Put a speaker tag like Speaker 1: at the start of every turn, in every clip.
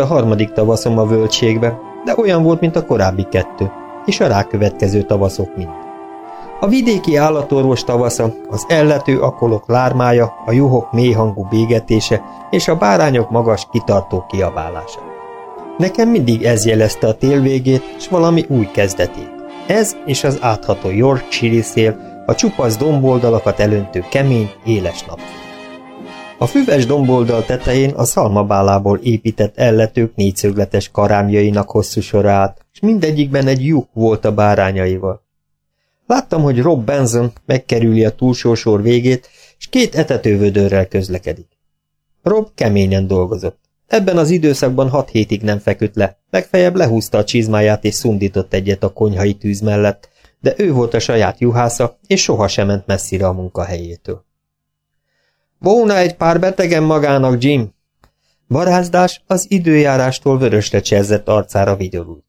Speaker 1: A harmadik tavaszom a völgységbe, de olyan volt, mint a korábbi kettő, és a rákövetkező tavaszok mind. A vidéki állatorvos tavasza, az ellető akolok lármája, a juhok mélyhangú bégetése és a bárányok magas, kitartó kiabálása. Nekem mindig ez jelezte a tél végét, és valami új kezdetét. Ez és az átható Yorkshire szél, a csupasz domboldalakat elöntő kemény, éles nap. A füves domboldal tetején a szalmabálából épített elletők négyszögletes karámjainak hosszú sorát, és mindegyikben egy lyuk volt a bárányaival. Láttam, hogy Rob Benson megkerüli a túlsó sor végét, és két etetővödörrel közlekedik. Rob keményen dolgozott. Ebben az időszakban hat hétig nem feküdt le, legfeljebb lehúzta a csizmáját és szundított egyet a konyhai tűz mellett, de ő volt a saját juhásza, és soha sem ment messzire a munkahelyétől. Volna egy pár betegen magának, Jim! Barázdás az időjárástól vörösre cserzett arcára vigyorult.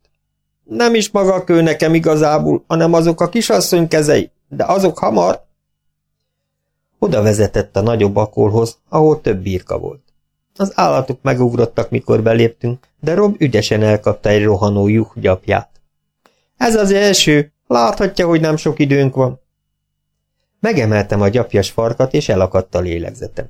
Speaker 1: Nem is maga a kő nekem igazából, hanem azok a kisasszony kezei, de azok hamar. Oda vezetett a nagyobb akolhoz, ahol több birka volt. Az állatok megugrottak, mikor beléptünk, de Rob ügyesen elkapta egy rohanó juh gyapját. Ez az első, láthatja, hogy nem sok időnk van. Megemeltem a gyapjas farkat, és elakadt a lélegzetem.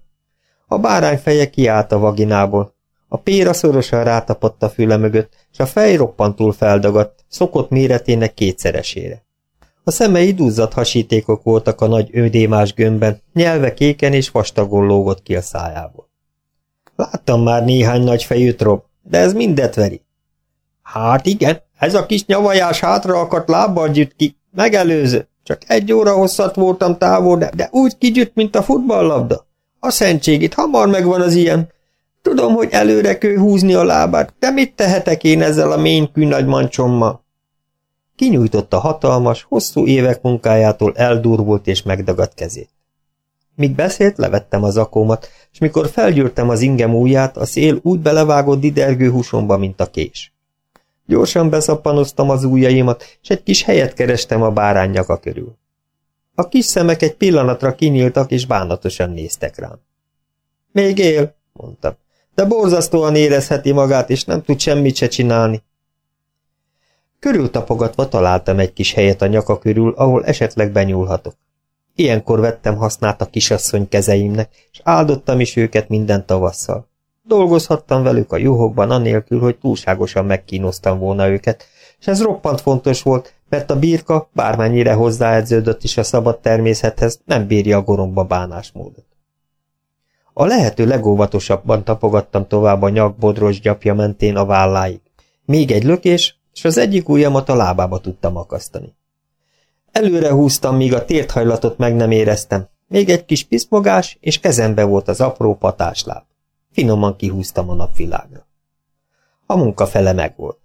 Speaker 1: A bárány feje kiállt a vaginából, a péra szorosan rátapadt a füle mögött, és a fej roppantul feldagadt, szokott méretének kétszeresére. A szemei duzzadt hasítékok voltak a nagy ödémás gömbben, nyelve kéken és vastagon lógott ki a szájából. Láttam már néhány nagy fejűt, Rob, de ez mindet veri. Hát igen, ez a kis nyavajás hátra akadt lábbal gyűjt ki, megelőző. Csak egy óra hosszat voltam távol, de, de úgy kigyűjt, mint a futballlabda. A szentség itt hamar megvan az ilyen. Tudom, hogy előre kell húzni a lábát, de mit tehetek én ezzel a ménykű nagy mancsommal? Kinyújtotta hatalmas, hosszú évek munkájától eldurvult és megdagadt kezét. Míg beszélt, levettem az akómat, és mikor felgyűrtem az ingem ujját, a szél úgy belevágott didergő húsomba, mint a kés. Gyorsan beszappanoztam az ujjaimat, és egy kis helyet kerestem a bárány nyaka körül. A kis szemek egy pillanatra kinyíltak, és bánatosan néztek rám. Még él, mondtam, de borzasztóan érezheti magát, és nem tud semmit se csinálni. Körültapogatva találtam egy kis helyet a nyaka körül, ahol esetleg benyúlhatok. Ilyenkor vettem hasznát a kisasszony kezeimnek, és áldottam is őket minden tavasszal. Dolgozhattam velük a juhokban anélkül, hogy túlságosan megkínoztam volna őket, és ez roppant fontos volt, mert a birka, bármennyire hozzáedződött is a szabad természethez, nem bírja a goromba bánásmódot. A lehető legóvatosabban tapogattam tovább a nyakbodros gyapja mentén a válláig. Még egy lökés, és az egyik ujjamat a lábába tudtam akasztani. Előre húztam, míg a térthajlatot meg nem éreztem. Még egy kis piszmogás, és kezembe volt az apró patásláb. Finoman kihúztam a napvilágra. A munka fele megvolt.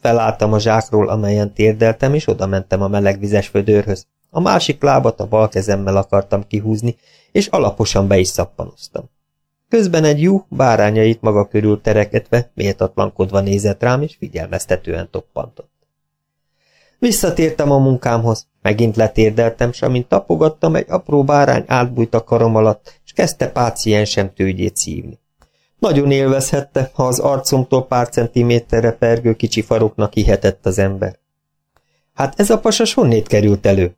Speaker 1: Felálltam a zsákról, amelyen térdeltem, és oda mentem a melegvizes födörhöz. A másik lábat a bal kezemmel akartam kihúzni, és alaposan be is szappanoztam. Közben egy jú bárányait maga körül tereketve, méltatlankodva nézett rám, és figyelmeztetően toppantott. Visszatértem a munkámhoz, megint letérdeltem, s amint tapogattam, egy apró bárány átbújt a karom alatt, és kezdte páciensem tőgyét szívni. Nagyon élvezhette, ha az arcomtól pár centiméterre pergő kicsi faroknak hihetett az ember. Hát ez a pasas honnét került elő?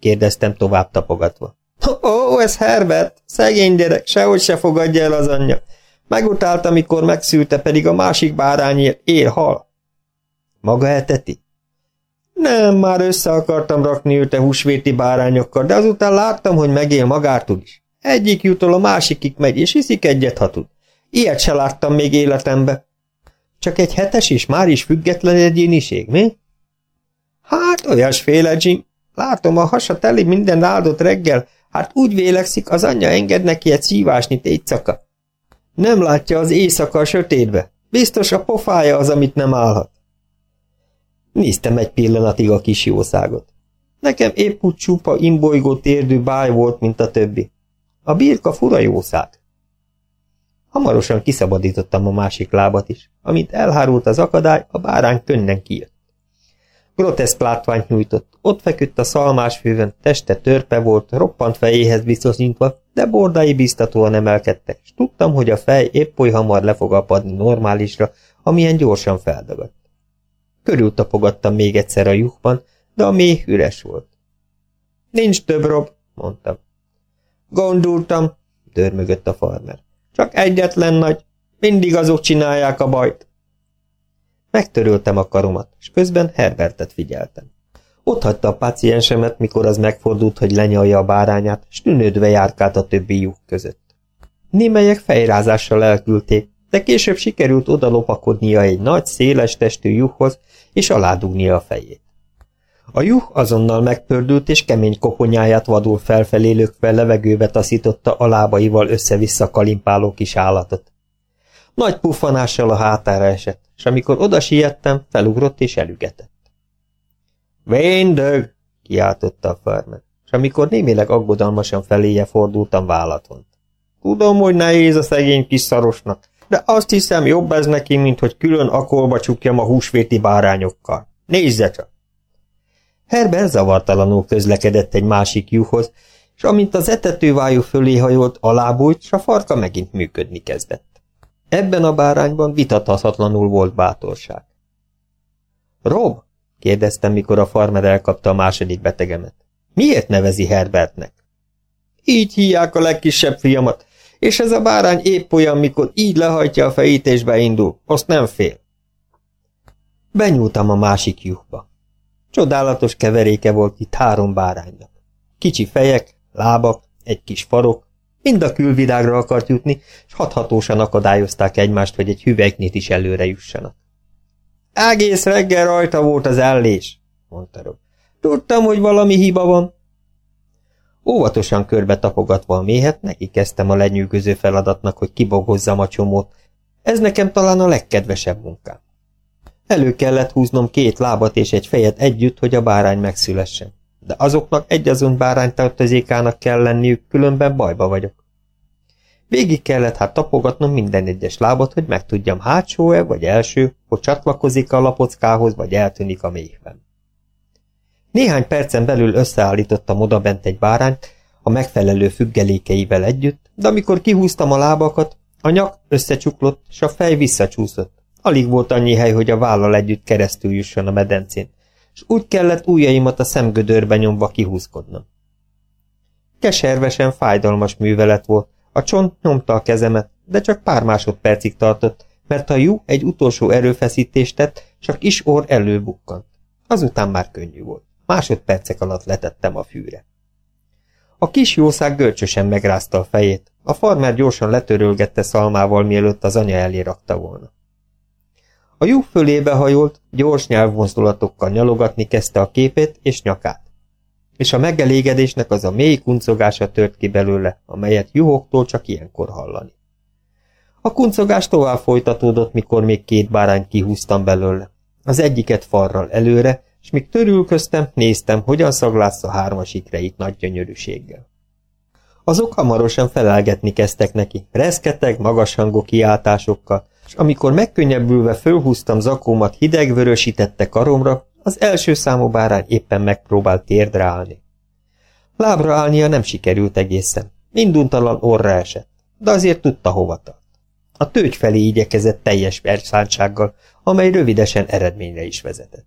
Speaker 1: kérdeztem tovább tapogatva. Ó, ez Herbert, szegény gyerek, sehogy se fogadja el az anyja. Megutálta, amikor megszülte, pedig a másik bárányért ér hal. Maga eteti? Nem, már össze akartam rakni őt a húsvéti bárányokkal, de azután láttam, hogy megél magától is. Egyik jutól a másikig megy, és iszik egyet, ha tud. Ilyet se láttam még életembe. Csak egy hetes és már is független egyéniség, mi? Hát, olyasféle, Jim. Látom, a hasa teli minden áldott reggel, hát úgy vélekszik, az anyja enged neki egy szívásnit éjszaka. Nem látja az éjszaka a sötétbe. Biztos a pofája az, amit nem állhat. Néztem egy pillanatig a kis jószágot. Nekem épp úgy csupa imbolygó térdű báj volt, mint a többi. A birka fura jószág. Hamarosan kiszabadítottam a másik lábat is. Amint elhárult az akadály, a bárány könnyen kijött. Groteszk látványt nyújtott. Ott feküdt a szalmás főven, teste törpe volt, roppant fejéhez biztosítva, de bordái biztatóan emelkedtek, és tudtam, hogy a fej épp oly hamar le fog apadni normálisra, amilyen gyorsan feldagadt. Körültapogattam még egyszer a lyukban, de a méh üres volt. Nincs több, Rob, mondtam. Gondoltam, dörmögött a farmer. Csak egyetlen nagy, mindig azok csinálják a bajt. Megtöröltem a karomat, és közben Herbertet figyeltem. Ott hagyta a páciensemet, mikor az megfordult, hogy lenyalja a bárányát, s tűnődve járkált a többi lyuk között. Némelyek fejrázással elküldték, de később sikerült oda lopakodnia egy nagy, széles testű juhhoz, és aládugnia a fejét. A juh azonnal megpördült, és kemény koponyáját vadul felfelé lökve levegőbe taszította a lábaival össze-vissza kalimpáló kis állatot. Nagy puffanással a hátára esett, és amikor oda siettem, felugrott és elügetett. Véndög! kiáltotta a farmer, és amikor némileg aggodalmasan feléje fordultam, vállat vont. Tudom, hogy nehéz a szegény kis szarosnak, de azt hiszem jobb ez neki, mint hogy külön akolba csukjam a húsvéti bárányokkal. Nézze csak! Herbert zavartalanul közlekedett egy másik juhhoz, és amint az etetővájú fölé hajolt, alábújt, s a farka megint működni kezdett. Ebben a bárányban vitathatatlanul volt bátorság. Rob, kérdeztem, mikor a farmer elkapta a második betegemet. Miért nevezi Herbertnek? Így hívják a legkisebb fiamat, és ez a bárány épp olyan, mikor így lehajtja a fejét és beindul, azt nem fél. Benyúltam a másik lyukba. Csodálatos keveréke volt itt három báránynak. Kicsi fejek, lábak, egy kis farok, mind a külvilágra akart jutni, és hathatósan akadályozták egymást, hogy egy hüvelyknit is előre jussanak. Egész reggel rajta volt az ellés, mondta Rob. Tudtam, hogy valami hiba van. Óvatosan körbe tapogatva a méhet, neki kezdtem a lenyűgöző feladatnak, hogy kibogozzam a csomót. Ez nekem talán a legkedvesebb munkám. Elő kellett húznom két lábat és egy fejet együtt, hogy a bárány megszülessen. De azoknak egyazon báránytartozékának kell lenniük, különben bajba vagyok. Végig kellett hát tapogatnom minden egyes lábat, hogy megtudjam hátsó-e vagy első, hogy csatlakozik a lapockához, vagy eltűnik a méhben. Néhány percen belül összeállítottam odabent egy bárányt, a megfelelő függelékeivel együtt, de amikor kihúztam a lábakat, a nyak összecsuklott, és a fej visszacsúszott. Alig volt annyi hely, hogy a vállal együtt keresztül jusson a medencén, és úgy kellett ujjaimat a szemgödörbe nyomva kihúzkodnom. Keservesen fájdalmas művelet volt, a csont nyomta a kezemet, de csak pár másodpercig tartott, mert a jú egy utolsó erőfeszítést tett, csak is orr előbukkant. Azután már könnyű volt. Másodpercek alatt letettem a fűre. A kis jószág görcsösen megrázta a fejét, a farmer gyorsan letörölgette szalmával, mielőtt az anya elé rakta volna. A lyuk fölébe hajolt, gyors nyelvmozdulatokkal nyalogatni kezdte a képét és nyakát. És a megelégedésnek az a mély kuncogása tört ki belőle, amelyet juhoktól csak ilyenkor hallani. A kuncogás tovább folytatódott, mikor még két bárányt kihúztam belőle. Az egyiket farral előre, és míg törülköztem, néztem, hogyan szaglásza hármas ikreit nagy gyönyörűséggel. Azok hamarosan felelgetni kezdtek neki, reszketeg, magas hangú kiáltásokkal, és amikor megkönnyebbülve fölhúztam zakómat hidegvörösítette karomra, az első számú bárány éppen megpróbált térdre állni. Lábra állnia nem sikerült egészen, minduntalan orra esett, de azért tudta hova tart. A tőgy felé igyekezett teljes perszántsággal, amely rövidesen eredményre is vezetett.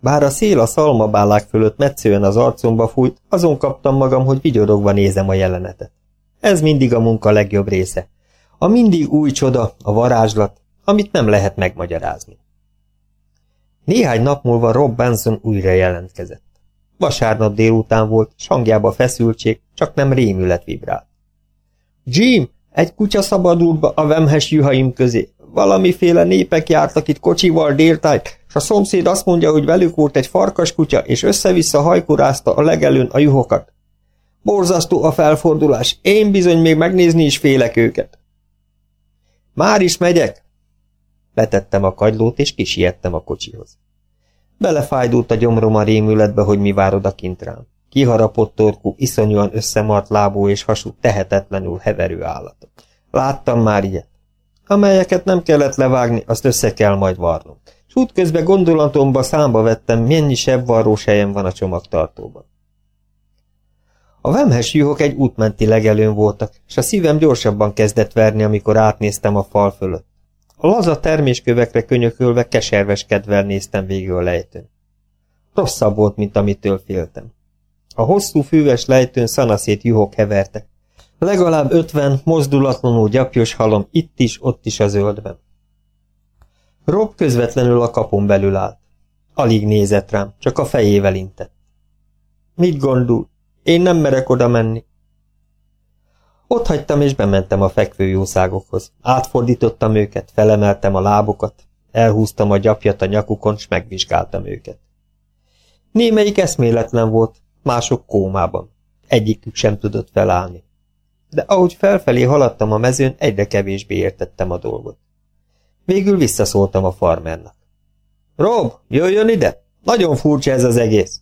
Speaker 1: Bár a szél a szalmabálák fölött metszően az arcomba fújt, azon kaptam magam, hogy vigyorogva nézem a jelenetet. Ez mindig a munka legjobb része. A mindig új csoda, a varázslat, amit nem lehet megmagyarázni. Néhány nap múlva Rob Benson újra jelentkezett. Vasárnap délután volt, s hangjába feszültség, csak nem rémület vibrált. Jim, egy kutya szabadult be a vemhes juhaim közé. Valamiféle népek jártak itt kocsival déltájt, és a szomszéd azt mondja, hogy velük volt egy farkas kutya, és össze-vissza hajkurázta a legelőn a juhokat. Borzasztó a felfordulás, én bizony még megnézni is félek őket. Már is megyek, Letettem a kagylót, és kisiettem a kocsihoz. Belefájdult a gyomrom a rémületbe, hogy mi vár odakint rám. Kiharapott torkú, iszonyúan összemart lábú és hasú, tehetetlenül heverő állatok. Láttam már ilyet. Amelyeket nem kellett levágni, azt össze kell majd varnom. S útközben gondolatomba számba vettem, mennyi sebb varrós helyem van a csomagtartóban. A vemhes juhok egy útmenti legelőn voltak, és a szívem gyorsabban kezdett verni, amikor átnéztem a fal fölött. A laza terméskövekre könyökölve keserveskedvel néztem végül a lejtőn. Rosszabb volt, mint amitől féltem. A hosszú fűves lejtőn szanaszét juhok hevertek. Legalább ötven mozdulatlanul gyapjos halom itt is, ott is a zöldben. Rob közvetlenül a kapun belül állt. Alig nézett rám, csak a fejével intett. Mit gondol? Én nem merek oda menni. Ott hagytam és bementem a fekvő jószágokhoz. Átfordítottam őket, felemeltem a lábukat, elhúztam a gyapjat a nyakukon, s megvizsgáltam őket. Némelyik eszméletlen volt, mások kómában. Egyikük sem tudott felállni. De ahogy felfelé haladtam a mezőn, egyre kevésbé értettem a dolgot. Végül visszaszóltam a farmernak. Rob, jöjjön ide! Nagyon furcsa ez az egész.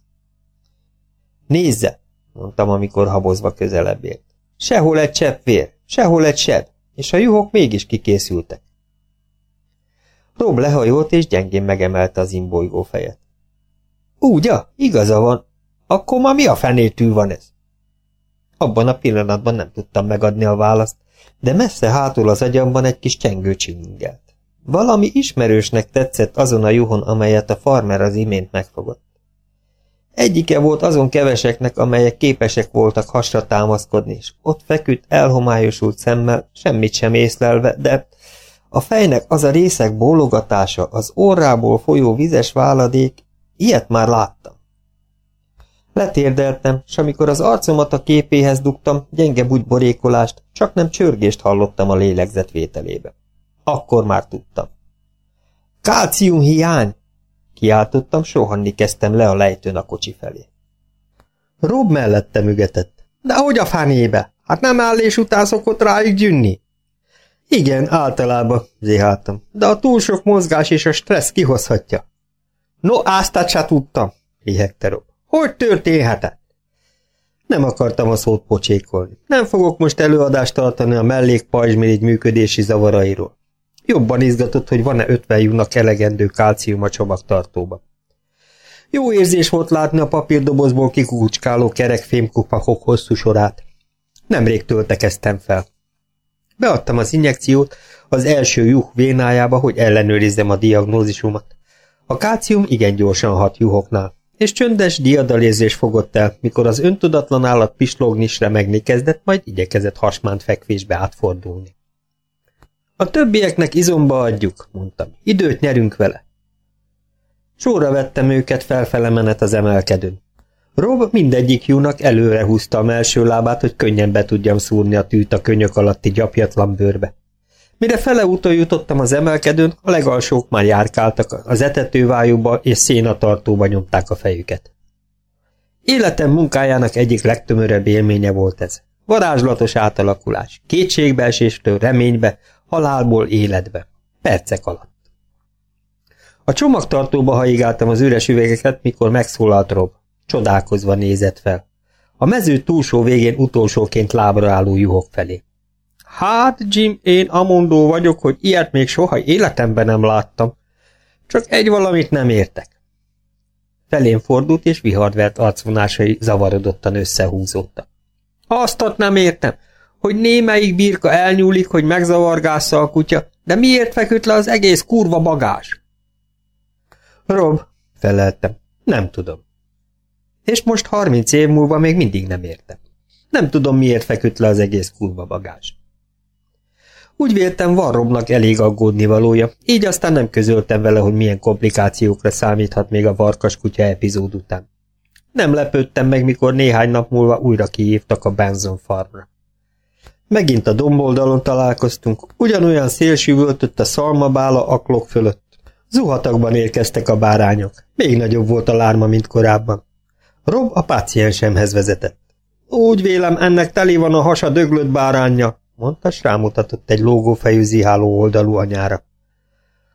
Speaker 1: Nézze, mondtam, amikor habozva közelebb ért. Sehol egy csepp vér, sehol egy seb, és a juhok mégis kikészültek. Rob lehajolt, és gyengén megemelte az imbolygó fejet. Úgya, igaza van. Akkor ma mi a fenétű van ez? Abban a pillanatban nem tudtam megadni a választ, de messze hátul az agyamban egy kis csengő csilingelt. Valami ismerősnek tetszett azon a juhon, amelyet a farmer az imént megfogott. Egyike volt azon keveseknek, amelyek képesek voltak hasra támaszkodni, és ott feküdt elhomályosult szemmel, semmit sem észlelve, de a fejnek az a részek bólogatása, az orrából folyó vizes váladék, ilyet már láttam. Letérdeltem, és amikor az arcomat a képéhez dugtam, gyenge bugyborékolást, csak nem csörgést hallottam a lélegzetvételébe. Akkor már tudtam. Kálcium hiány! Kiáltottam, sohanni kezdtem le a lejtőn a kocsi felé. Rob mellette ügetett. De hogy a fenébe? Hát nem állés után szokott rájuk gyűnni? Igen, általában, zéháltam, de a túl sok mozgás és a stressz kihozhatja. No, áztát se tudtam, hihegte Rob. Hogy történhetett? Nem akartam a szót pocsékolni. Nem fogok most előadást tartani a mellék pajzsmirigy működési zavarairól. Jobban izgatott, hogy van-e 50 júnak elegendő kálcium a csomagtartóba. Jó érzés volt látni a papírdobozból kikukucskáló kerek fémkupakok hosszú sorát. Nemrég töltekeztem fel. Beadtam az injekciót az első juh vénájába, hogy ellenőrizzem a diagnózisumat. A kálcium igen gyorsan hat juhoknál, és csöndes diadalérzés fogott el, mikor az öntudatlan állat pislogni is remegni kezdett, majd igyekezett hasmánt fekvésbe átfordulni. A többieknek izomba adjuk, mondtam. Időt nyerünk vele. Sorra vettem őket felfele menet az emelkedőn. Rob mindegyik júnak előre húzta a melső lábát, hogy könnyen be tudjam szúrni a tűt a könyök alatti gyapjatlan bőrbe. Mire fele úton jutottam az emelkedőn, a legalsók már járkáltak, az etetővájúba és szénatartóba nyomták a fejüket. Életem munkájának egyik legtömörebb élménye volt ez. Varázslatos átalakulás, kétségbeeséstől reménybe, halálból életbe. Percek alatt. A csomagtartóba haigáltam az üres üvegeket, mikor megszólalt Rob. Csodálkozva nézett fel. A mező túlsó végén utolsóként lábra álló juhok felé. Hát, Jim, én amondó vagyok, hogy ilyet még soha életemben nem láttam. Csak egy valamit nem értek. Felén fordult, és vihardvert arcvonásai zavarodottan összehúzódtak. Azt nem értem hogy némelyik birka elnyúlik, hogy megzavargásza a kutya, de miért feküdt le az egész kurva bagás? Rob, feleltem, nem tudom. És most harminc év múlva még mindig nem értem. Nem tudom, miért feküdt le az egész kurva bagás. Úgy véltem, van Robnak elég aggódni valója, így aztán nem közöltem vele, hogy milyen komplikációkra számíthat még a varkas kutya epizód után. Nem lepődtem meg, mikor néhány nap múlva újra kihívtak a Benson farmra. Megint a domboldalon találkoztunk, ugyanolyan szél süvöltött a szalmabála aklok fölött. Zuhatakban érkeztek a bárányok. Még nagyobb volt a lárma, mint korábban. Rob a páciensemhez vezetett. Úgy vélem, ennek teli van a hasa döglött bárányja, mondta, s rámutatott egy lógófejű ziháló oldalú anyára.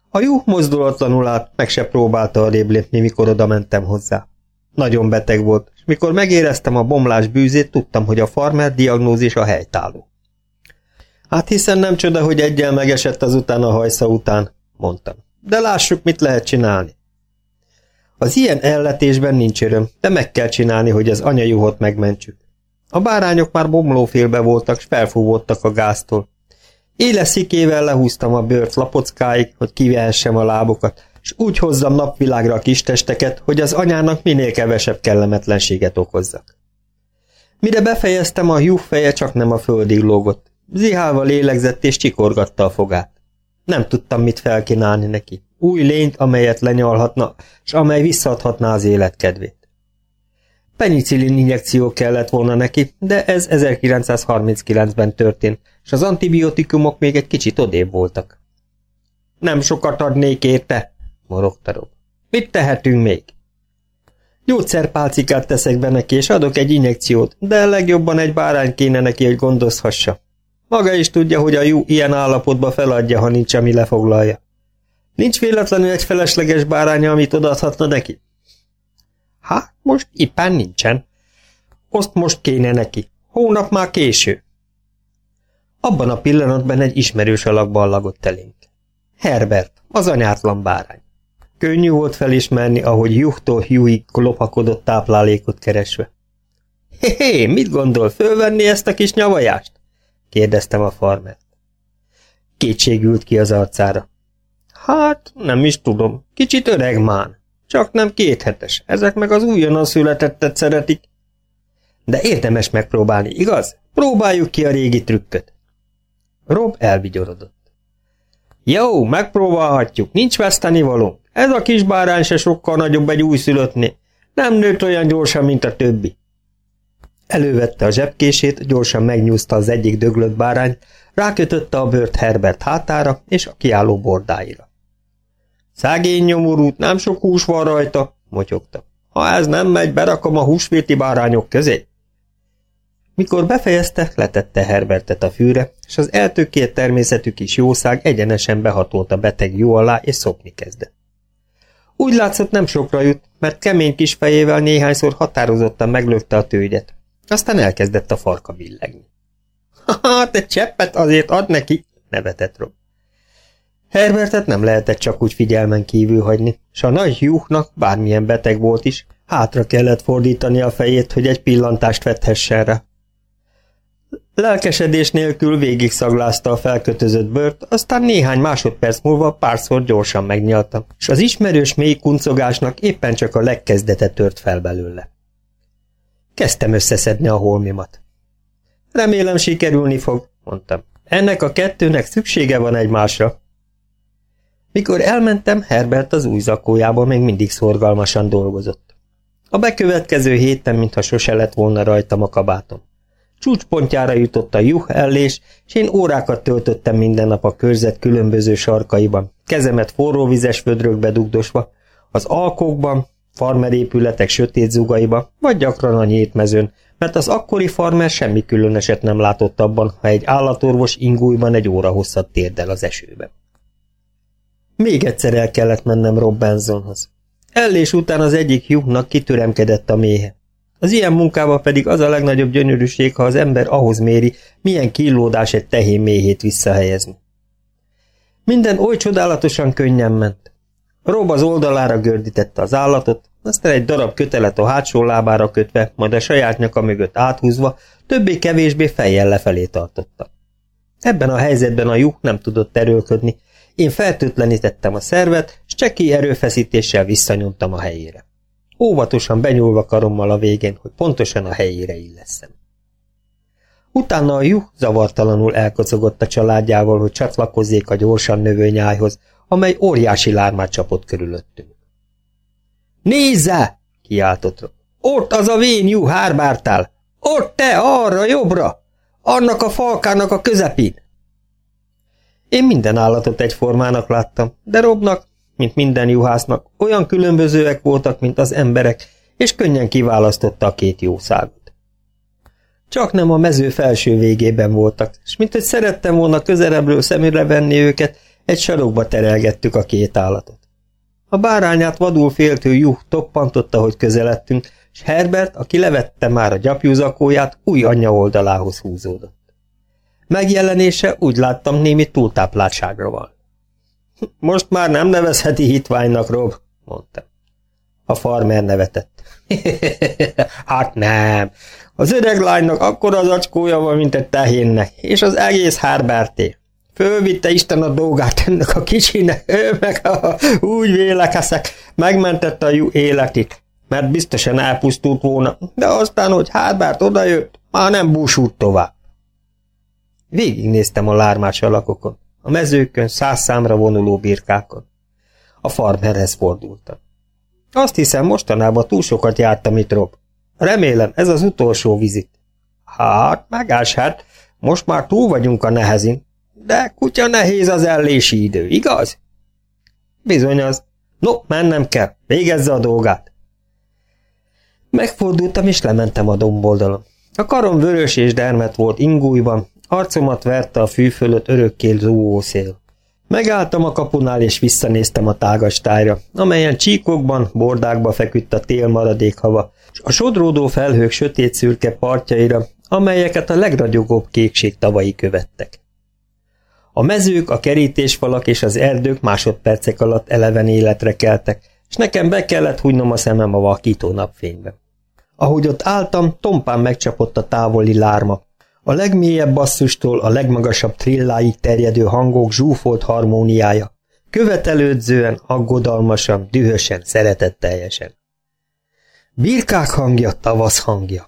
Speaker 1: A juh mozdulatlanul állt, meg se próbálta a lépni, mikor oda mentem hozzá. Nagyon beteg volt, és mikor megéreztem a bomlás bűzét, tudtam, hogy a farmer diagnózis a helytálló. Hát hiszen nem csoda, hogy egyel megesett azután a hajsza után, mondtam. De lássuk, mit lehet csinálni. Az ilyen elletésben nincs öröm, de meg kell csinálni, hogy az anyajuhot megmentsük. A bárányok már bomlófélbe voltak, s felfúvódtak a gáztól. Éle szikével lehúztam a bőrt lapockáig, hogy kivehessem a lábokat, és úgy hozzam napvilágra a kis testeket, hogy az anyának minél kevesebb kellemetlenséget okozzak. Mire befejeztem, a juh feje csak nem a földig lógott. Zihálva lélegzett és csikorgatta a fogát. Nem tudtam mit felkínálni neki. Új lényt, amelyet lenyalhatna, és amely visszaadhatná az életkedvét. Penicillin injekció kellett volna neki, de ez 1939-ben történt, és az antibiotikumok még egy kicsit odébb voltak. Nem sokat adnék érte, morogta Rob. Mit tehetünk még? Gyógyszerpálcikát teszek be neki, és adok egy injekciót, de legjobban egy bárány kéne neki, hogy gondozhassa. Maga is tudja, hogy a jú ilyen állapotba feladja, ha nincs, ami lefoglalja. Nincs véletlenül egy felesleges báránya, amit odaadhatna neki? Hát, most éppen nincsen. Azt most kéne neki. Hónap már késő. Abban a pillanatban egy ismerős alak ballagott elénk. Herbert, az anyátlan bárány. Könnyű volt felismerni, ahogy juhtól juhig lopakodott táplálékot keresve. Hé, hé, mit gondol, fölvenni ezt a kis nyavajást? Kérdeztem a farmert. Kétségült ki az arcára. Hát, nem is tudom, kicsit öreg mán. Csak nem kéthetes, ezek meg az újonnan születettet szeretik. De érdemes megpróbálni, igaz? Próbáljuk ki a régi trükköt. Rob elvigyorodott. Jó, megpróbálhatjuk, nincs veszteni Ez a kis bárány se sokkal nagyobb egy újszülöttnél. Nem nőtt olyan gyorsan, mint a többi. Elővette a zsebkését, gyorsan megnyúzta az egyik döglött bárányt, rákötötte a bőrt Herbert hátára és a kiálló bordáira. Szegény nyomorút, nem sok hús van rajta, motyogta. Ha ez nem megy, berakom a húsvéti bárányok közé. Mikor befejezte, letette Herbertet a fűre, és az eltökélt természetű kis jószág egyenesen behatolt a beteg jó alá, és szopni kezdett. Úgy látszott nem sokra jut, mert kemény kis fejével néhányszor határozottan meglökte a tőgyet. Aztán elkezdett a farka billegni. Ha, te cseppet azért ad neki, nevetett Rob. Herbertet nem lehetett csak úgy figyelmen kívül hagyni, s a nagy juhnak, bármilyen beteg volt is, hátra kellett fordítani a fejét, hogy egy pillantást vethessen rá. Lelkesedés nélkül végig szaglázta a felkötözött bört, aztán néhány másodperc múlva párszor gyorsan megnyalta, és az ismerős mély kuncogásnak éppen csak a legkezdete tört fel belőle. Kezdtem összeszedni a holmimat. Remélem sikerülni fog, mondtam. Ennek a kettőnek szüksége van egymásra. Mikor elmentem, Herbert az új zakójában még mindig szorgalmasan dolgozott. A bekövetkező héten, mintha sose lett volna rajtam a kabátom. Csúcspontjára jutott a juh ellés, és én órákat töltöttem minden nap a körzet különböző sarkaiban, kezemet forróvizes vödrökbe dugdosva, az alkokban, farmerépületek sötét zugaiba, vagy gyakran a nyétmezőn, mert az akkori farmer semmi különöset nem látott abban, ha egy állatorvos ingújban egy óra hosszat térdel az esőben. Még egyszer el kellett mennem Robbensonhoz. Ellés után az egyik juhnak kitüremkedett a méhe. Az ilyen munkában pedig az a legnagyobb gyönyörűség, ha az ember ahhoz méri, milyen killódás egy tehén méhét visszahelyezni. Minden oly csodálatosan könnyen ment. Rob az oldalára gördítette az állatot, aztán egy darab kötelet a hátsó lábára kötve, majd a saját nyaka mögött áthúzva, többé-kevésbé fejjel lefelé tartotta. Ebben a helyzetben a lyuk nem tudott erőlködni, én feltőtlenítettem a szervet, s csekély erőfeszítéssel visszanyomtam a helyére. Óvatosan benyúlva karommal a végén, hogy pontosan a helyére illeszem. Utána a juh zavartalanul elkocogott a családjával, hogy csatlakozzék a gyorsan növő nyájhoz, amely óriási lármát csapott körülöttünk. Nézze! kiáltott Ott az a vén juh hárbártál! Ott te, arra, jobbra! Annak a falkának a közepén! Én minden állatot egyformának láttam, de Robnak, mint minden juhásznak, olyan különbözőek voltak, mint az emberek, és könnyen kiválasztotta a két jószágot. Csak nem a mező felső végében voltak, és mint hogy szerettem volna közelebbről szemére venni őket, egy sarokba terelgettük a két állatot. A bárányát vadul féltő juh toppantotta, hogy közeledtünk, és Herbert, aki levette már a gyapjúzakóját, új anyja oldalához húzódott. Megjelenése úgy láttam némi túltápláltságra van. Most már nem nevezheti hitványnak, Rob, mondta. A farmer nevetett. hát nem. Az öreg lánynak akkora az acskója van, mint egy tehénnek, és az egész Herberté. Fölvitte Isten a dolgát ennek a kicsinek, ő meg ha, úgy vélekeszek, megmentette a jó életét, mert biztosan elpusztult volna, de aztán, hogy Herbert odajött, már nem búsult tovább. Végignéztem a lármás alakokon, a mezőkön, száz számra vonuló birkákon. A farmerhez fordultam. Azt hiszem, mostanában túl sokat jártam itt, Rob. Remélem, ez az utolsó vizit. Hát, hát, most már túl vagyunk a nehezin. De kutya nehéz az ellési idő, igaz? Bizony az. No, mennem kell, végezze a dolgát. Megfordultam, és lementem a domboldalon. A karom vörös és dermet volt ingújban, arcomat verte a fű fölött örökké zúgó szél. Megálltam a kapunál, és visszanéztem a tágas tájra, amelyen csíkokban, bordákba feküdt a tél maradékhava, és a sodródó felhők sötét szürke partjaira, amelyeket a legragyogóbb kékség tavai követtek. A mezők, a kerítésfalak és az erdők másodpercek alatt eleven életre keltek, és nekem be kellett hújnom a szemem a vakító napfénybe. Ahogy ott álltam, tompán megcsapott a távoli lárma, a legmélyebb basszustól a legmagasabb trilláig terjedő hangok zsúfolt harmóniája, követelődzően, aggodalmasan, dühösen, szeretetteljesen. Birkák hangja, tavasz hangja.